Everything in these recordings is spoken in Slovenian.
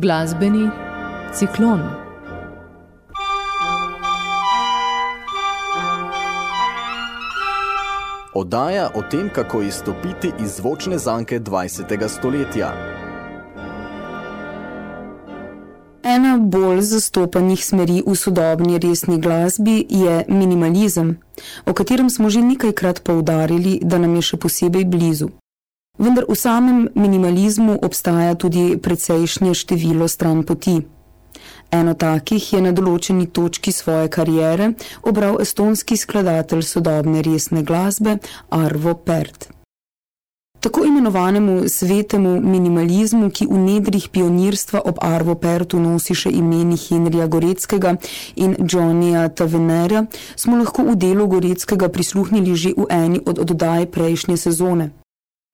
Glasbeni ciklon. Oddaja o tem, kako izstopiti iz zvočne zanke 20. stoletja. Ena bolj zastopanih smeri v sodobni resni glasbi je minimalizem, o katerem smo že nekajkrat poudarili, da nam je še posebej blizu. Vendar v samem minimalizmu obstaja tudi precejšnje število stran poti. Eno takih je na določeni točki svoje karijere obral estonski skladatelj sodobne resne glasbe Arvo Pert. Tako imenovanemu svetemu minimalizmu, ki v nedrih pionirstva ob Arvo Pertu nosi še imeni Henrija Goreckega in Johnnyja Tavenerja, smo lahko v delu Goreckega prisluhnili že v eni od oddaj prejšnje sezone.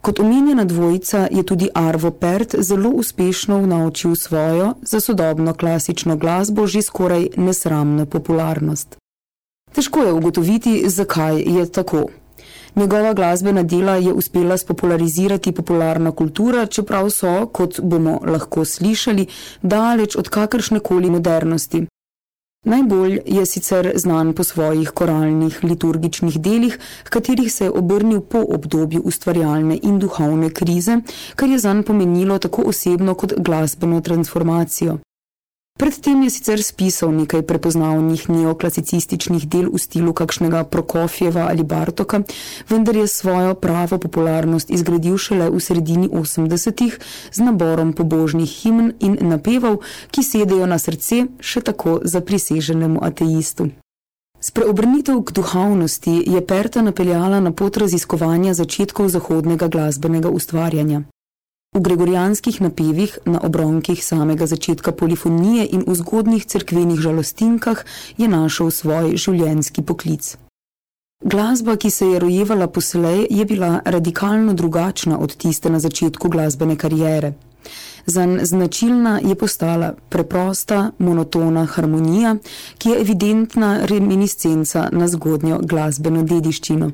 Kot omenjena dvojica je tudi Arvo Pert zelo uspešno vnaučil svojo za sodobno klasično glasbo že skoraj nesramno popularnost. Težko je ugotoviti, zakaj je tako. Njegova glasbena dela je uspela spopularizirati popularna kultura, čeprav so, kot bomo lahko slišali, daleč od kakršnekoli modernosti. Najbolj je sicer znan po svojih koralnih liturgičnih delih, v katerih se je obrnil po obdobju ustvarjalne in duhovne krize, kar je zanj pomenilo tako osebno kot glasbeno transformacijo. Predtem je sicer spisal nekaj prepoznavnih neoklasicističnih del v stilu kakšnega Prokofjeva ali Bartoka, vendar je svojo pravo popularnost izgradil šele v sredini 80-ih z naborom pobožnih himn in napeval, ki sedejo na srce še tako zapriseženemu ateistu. S preobrnitev k duhovnosti je Perta napeljala na pot raziskovanja začetkov zahodnega glasbenega ustvarjanja. V gregorijanskih napevih, na obronkih samega začetka polifonije in v zgodnih cerkvenih žalostinkah je našel svoj življenjski poklic. Glasba, ki se je rojevala poslej, je bila radikalno drugačna od tiste na začetku glasbene karijere. Zan značilna je postala preprosta, monotona harmonija, ki je evidentna reminiscenca na zgodnjo glasbeno dediščino.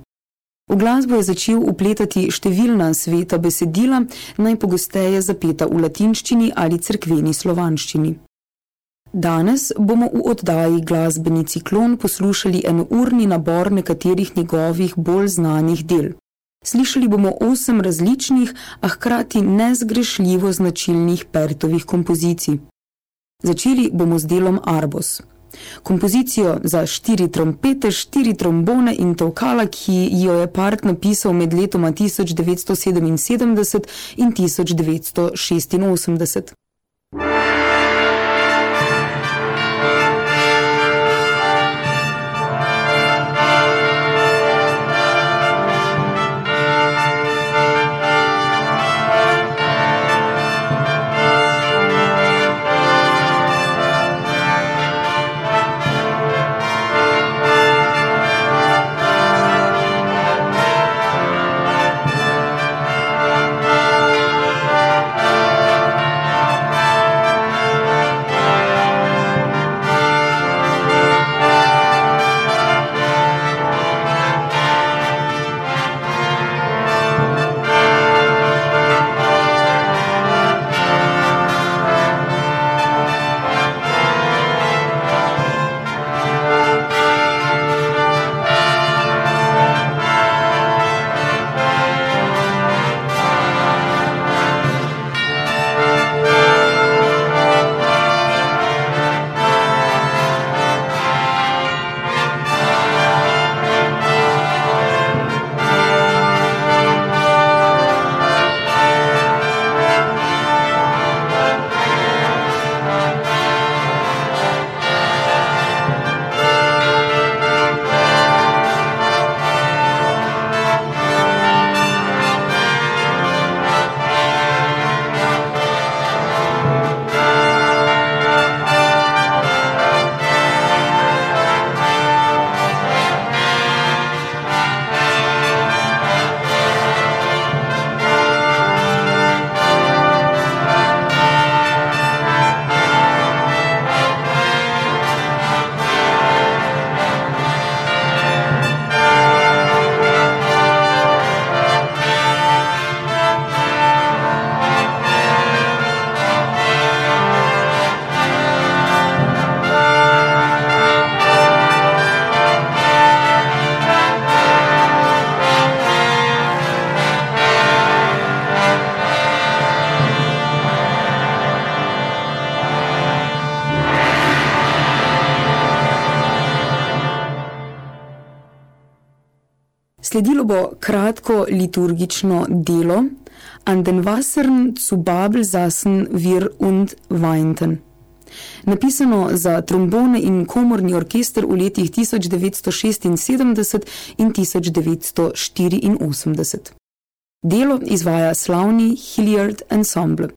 V glasbo je začel upletati številna sveta besedila, najpogosteje zapeta v latinščini ali cerkveni slovanščini. Danes bomo v oddaji glasbeni ciklon poslušali enourni nabor nekaterih njegovih bolj znanih del. Slišali bomo osem različnih, a hkrati nezgrešljivo značilnih Pertovih kompozicij. Začeli bomo z delom Arbos. Kompozicijo za štiri trompete, štiri trombone in tolkala, ki jo je part napisal med letoma 1977 in 1986. Sledilo bo kratko liturgično delo An den Wassern zu Babel saßen wir und weinten. Napisano za trombone in komorni orkester v letih 1976 in 1984. Delo izvaja slavni Hilliard Ensemble.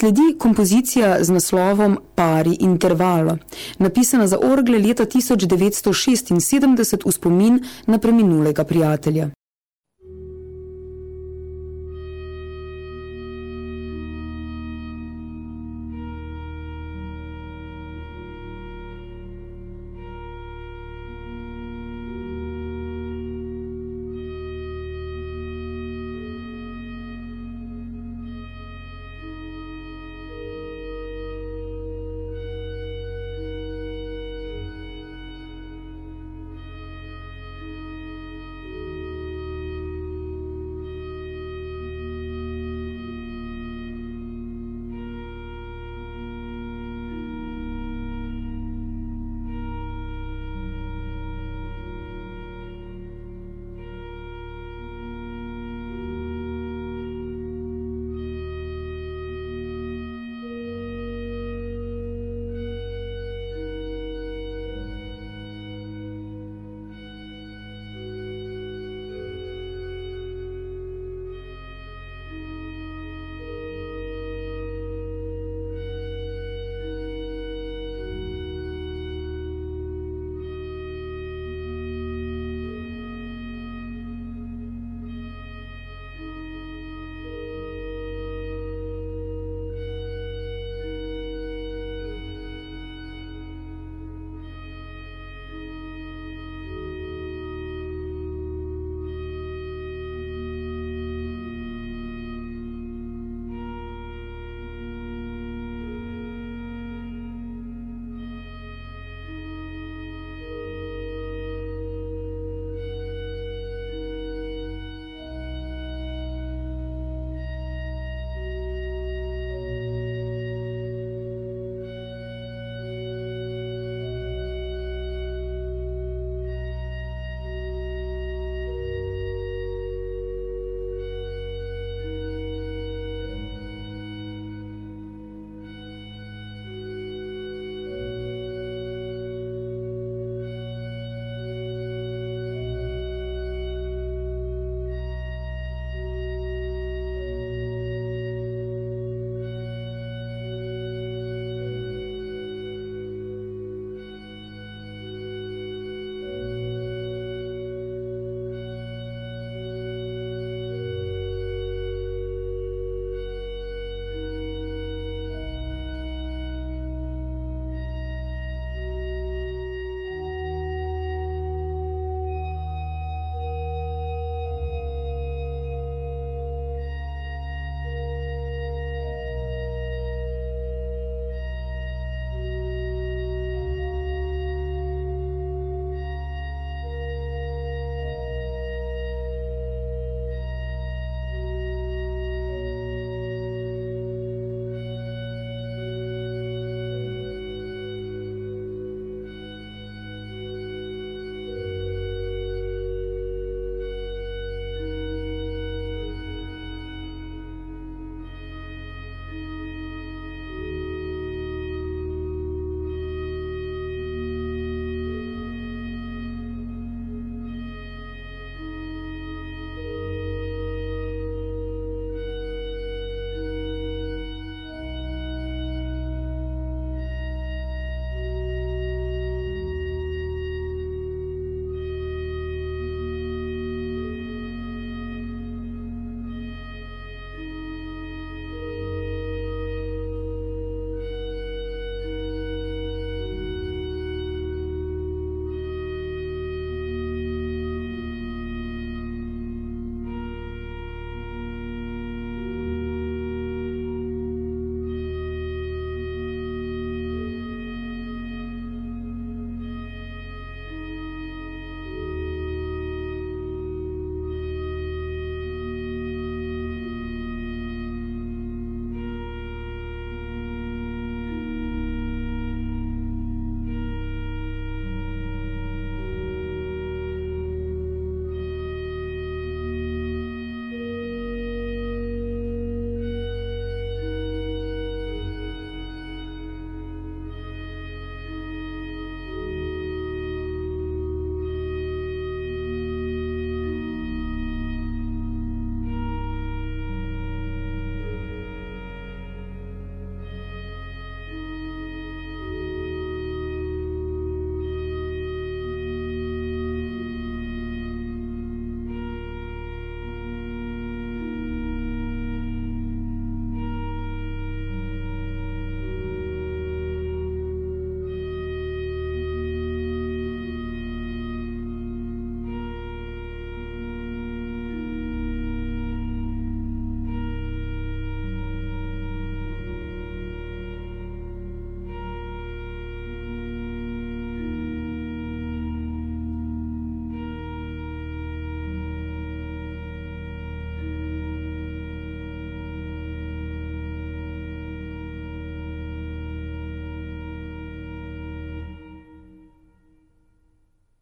Sledi kompozicija z naslovom Pari intervala, napisana za orgle leta 1976 v spomin na preminulega prijatelja.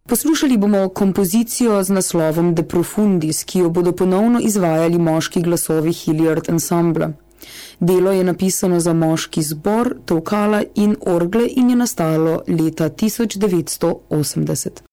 Poslušali bomo kompozicijo z naslovom De Profundis, ki jo bodo ponovno izvajali moški glasovi Hilliard Ensemble. Delo je napisano za moški zbor, tolkala in orgle in je nastalo leta 1980.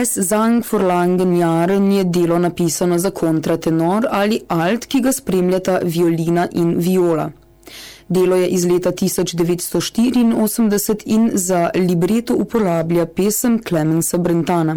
Es Sang for Langen Jaren je delo napisano za kontratenor ali alt, ki ga spremljata violina in viola. Delo je iz leta 1984 in za libreto uporablja pesem Clemensa Brentana.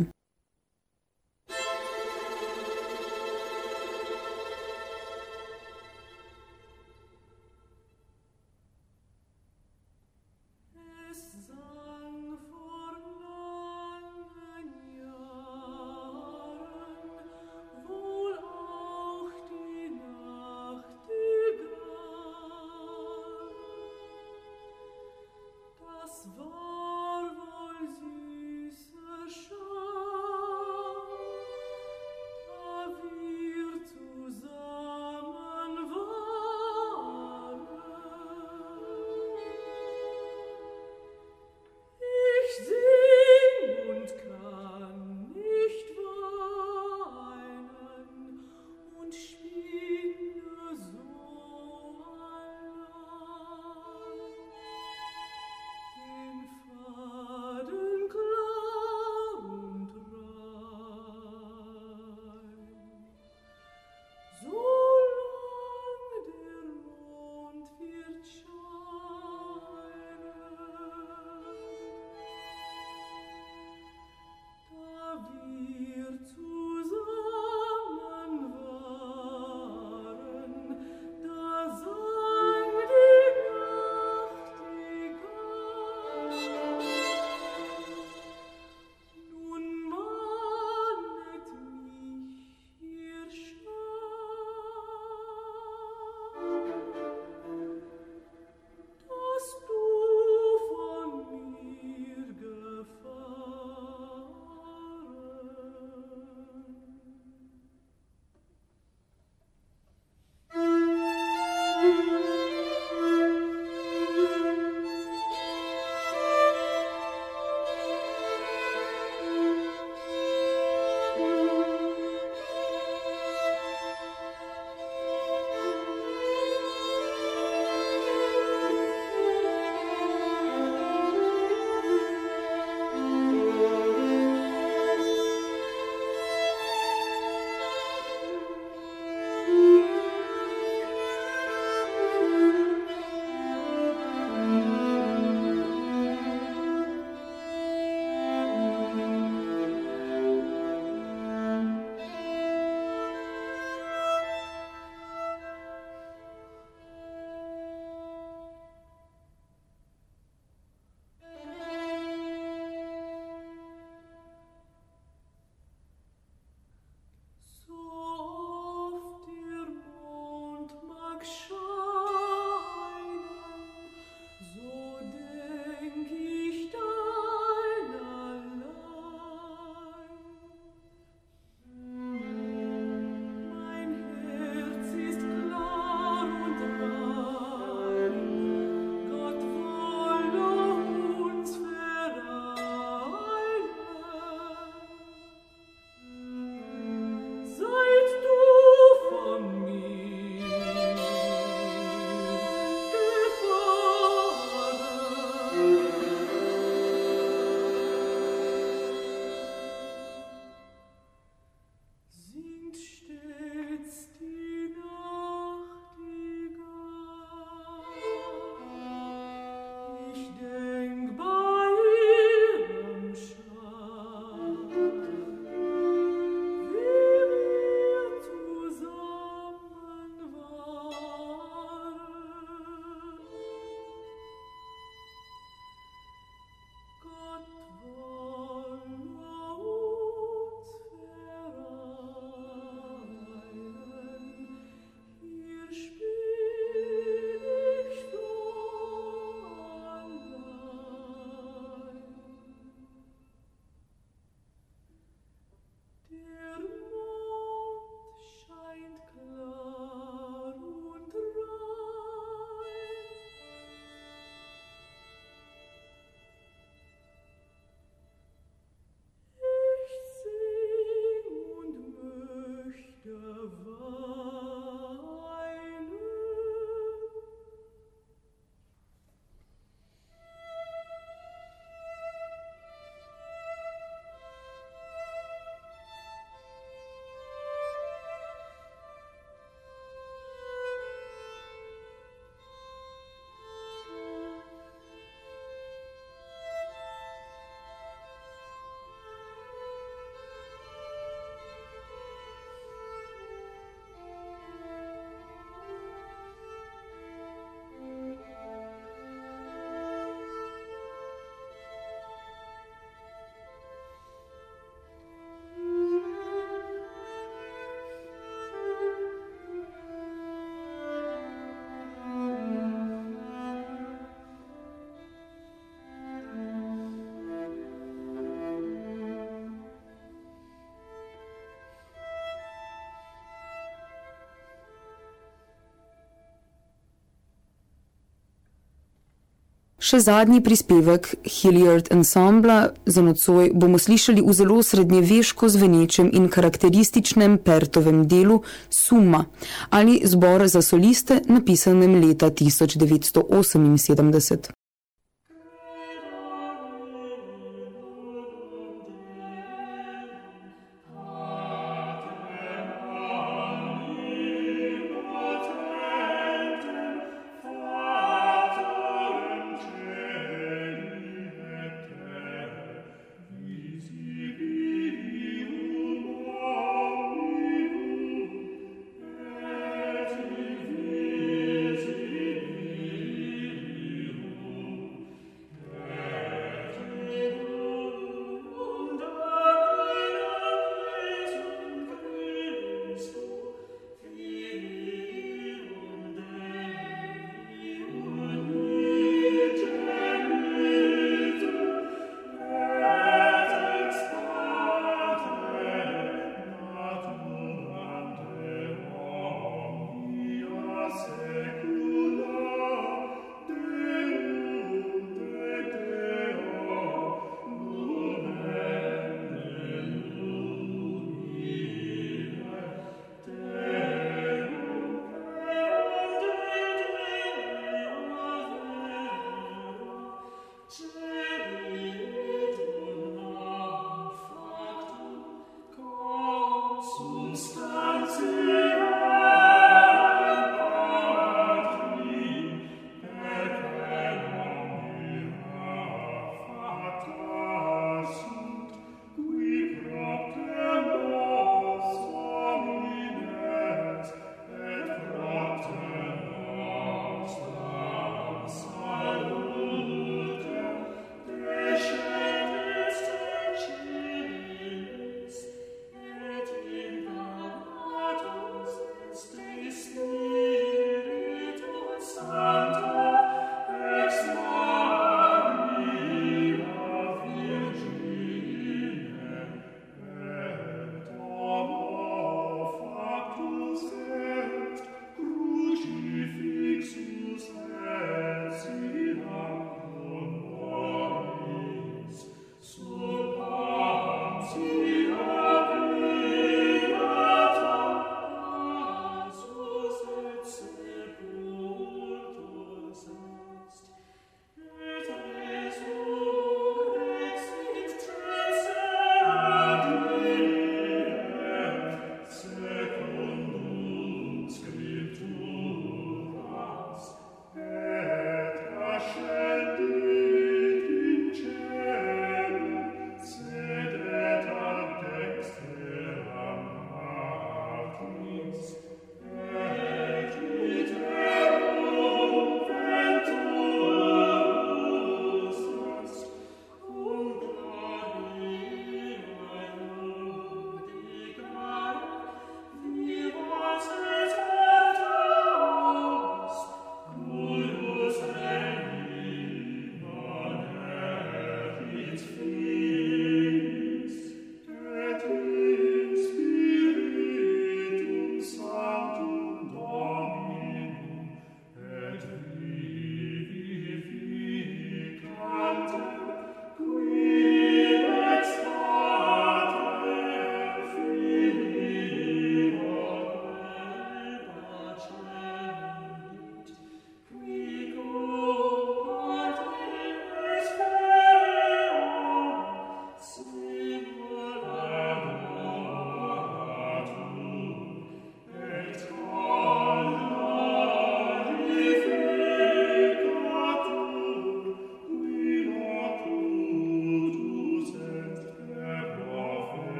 Še zadnji prispevek Hilliard Ensembla za nocoj bomo slišali v zelo srednjeveško zvenečem in karakterističnem Pertovem delu Suma ali zbor za soliste, napisanem leta 1978.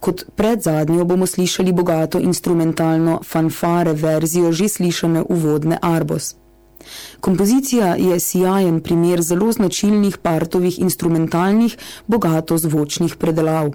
Kot predzadnjo bomo slišali bogato instrumentalno fanfare verzijo že slišane uvodne Arbos. Kompozicija je sijajen primer zelo značilnih partovih instrumentalnih, bogato zvočnih predelav.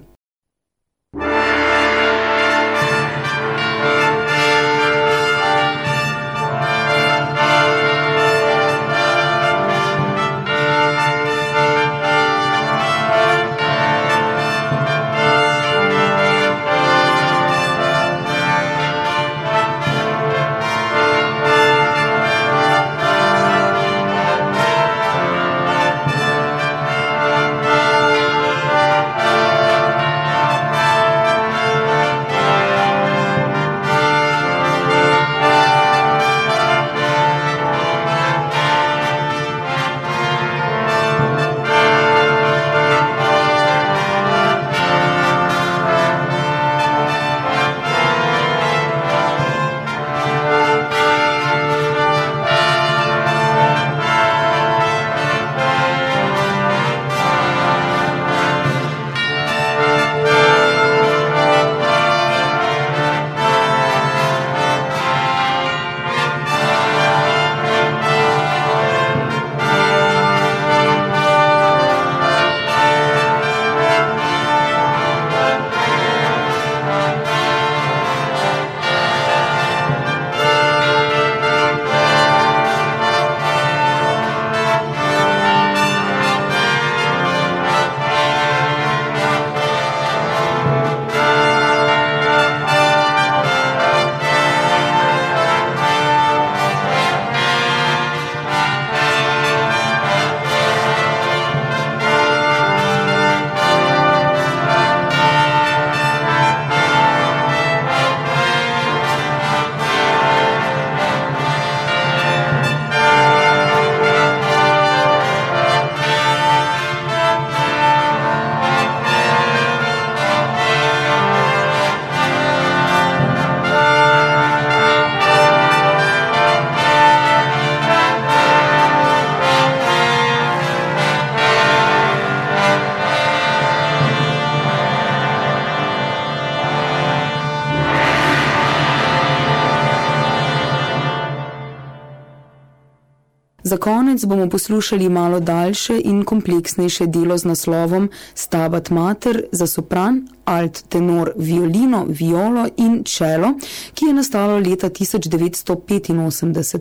Za konec bomo poslušali malo daljše in kompleksnejše delo z naslovom Stabat Mater za sopran, alt tenor, violino, violo in čelo, ki je nastalo leta 1985.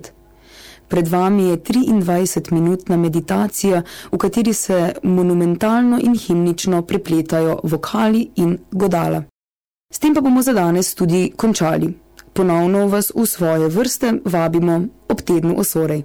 Pred vami je 23-minutna meditacija, v kateri se monumentalno in himnično prepletajo vokali in godala. S tem pa bomo za danes tudi končali. Ponovno vas v svoje vrste vabimo ob tednu osorej.